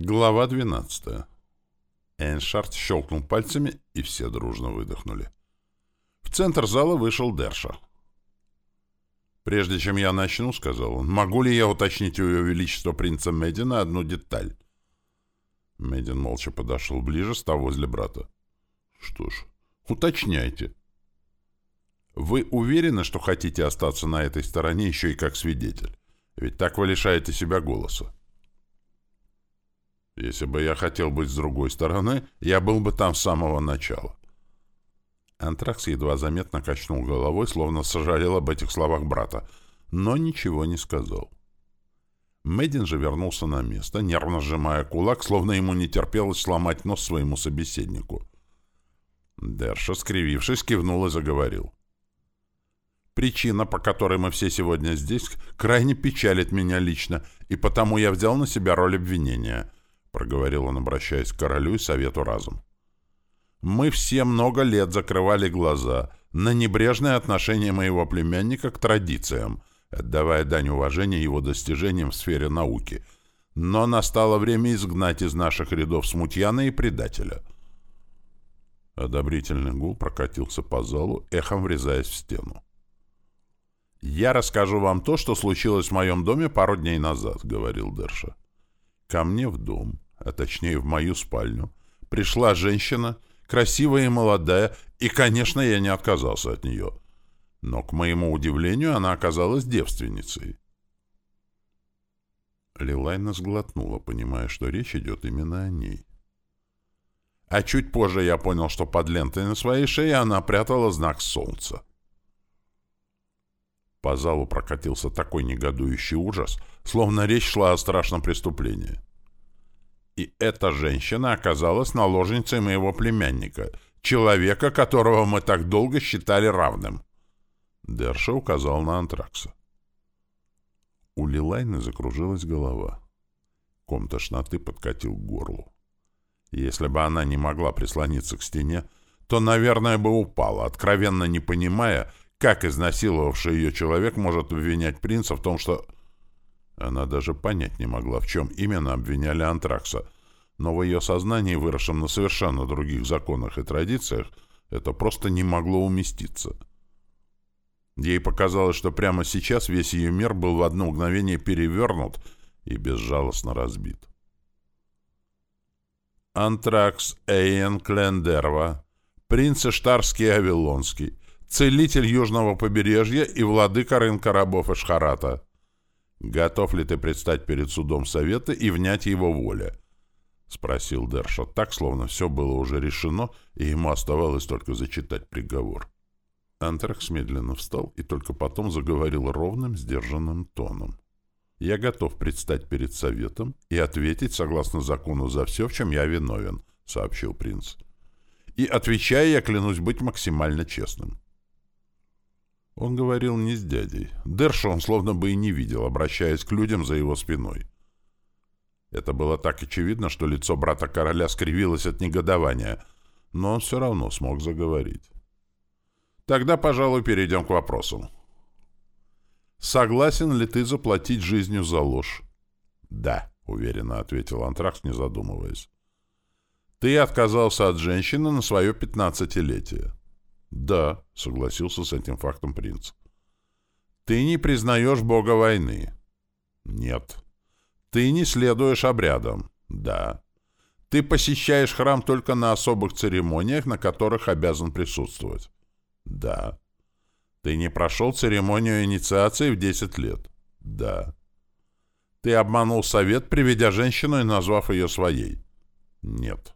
Глава 12. Эйншард щелкнул пальцами, и все дружно выдохнули. В центр зала вышел Дерша. «Прежде чем я начну, — сказал он, — могу ли я уточнить у Ее Величества принца Медина одну деталь?» Медин молча подошел ближе, став возле брата. «Что ж, уточняйте». «Вы уверены, что хотите остаться на этой стороне еще и как свидетель? Ведь так вы лишаете себя голоса». Если бы я хотел быть с другой стороны, я был бы там с самого начала. Антракс едва заметно качнул головой, словно сожалел об этих словах брата, но ничего не сказал. Мэддин же вернулся на место, нервно сжимая кулак, словно ему не терпелось сломать нос своему собеседнику. Дерша, скривившись, кивнул и заговорил. «Причина, по которой мы все сегодня здесь, крайне печалит меня лично, и потому я взял на себя роль обвинения». — проговорил он, обращаясь к королю и совету разум. «Мы все много лет закрывали глаза на небрежное отношение моего племянника к традициям, отдавая дань уважения его достижениям в сфере науки. Но настало время изгнать из наших рядов смутьяна и предателя». Одобрительный гул прокатился по залу, эхом врезаясь в стену. «Я расскажу вам то, что случилось в моем доме пару дней назад», — говорил Дерша. Ко мне в дом, а точнее в мою спальню, пришла женщина, красивая и молодая, и, конечно, я не отказался от нее. Но, к моему удивлению, она оказалась девственницей. Лилайна сглотнула, понимая, что речь идет именно о ней. А чуть позже я понял, что под лентой на своей шее она прятала знак солнца. По залу прокатился такой негодующий ужас, словно речь шла о страшном преступлении. И эта женщина оказалась наложницей моего племянника, человека, которого мы так долго считали равным. Дерша указал на антракса. У Лилайны закружилась голова. Ком тошноты подкатил к горлу. Если бы она не могла прислониться к стене, то, наверное, бы упала, откровенно не понимая, как изнасиловавший ее человек может обвинять принца в том, что... Она даже понять не могла, в чем именно обвиняли Антракса, но в ее сознании, выросшем на совершенно других законах и традициях, это просто не могло уместиться. Ей показалось, что прямо сейчас весь ее мир был в одно мгновение перевернут и безжалостно разбит. Антракс Эйен Клендерва, принц Иштарский Авилонский, целитель южного побережья и владыка рынка рабов Эшхарата. Готов ли ты предстать перед судом совета и внять его воле? — спросил Дершот так, словно все было уже решено, и ему оставалось только зачитать приговор. Антракс медленно встал и только потом заговорил ровным, сдержанным тоном. «Я готов предстать перед советом и ответить согласно закону за все, в чем я виновен», — сообщил принц. «И, отвечая, я клянусь быть максимально честным». Он говорил не с дядей. Дерша он словно бы и не видел, обращаясь к людям за его спиной. Это было так очевидно, что лицо брата короля скривилось от негодования, но он все равно смог заговорить. Тогда, пожалуй, перейдем к вопросу. Согласен ли ты заплатить жизнью за ложь? Да, уверенно ответил Антракс, не задумываясь. Ты отказался от женщины на свое пятнадцатилетие. «Да», — согласился с этим фактом принц. «Ты не признаешь бога войны?» «Нет». «Ты не следуешь обрядам?» «Да». «Ты посещаешь храм только на особых церемониях, на которых обязан присутствовать?» «Да». «Ты не прошел церемонию инициации в 10 лет?» «Да». «Ты обманул совет, приведя женщину и назвав ее своей?» «Нет».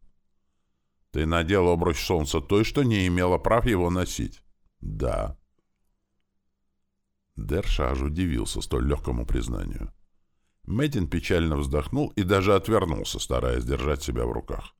Ты надел обруч солнца той, что не имела прав его носить? Да. Дершаж удивился столь легкому признанию. Мэддин печально вздохнул и даже отвернулся, стараясь держать себя в руках.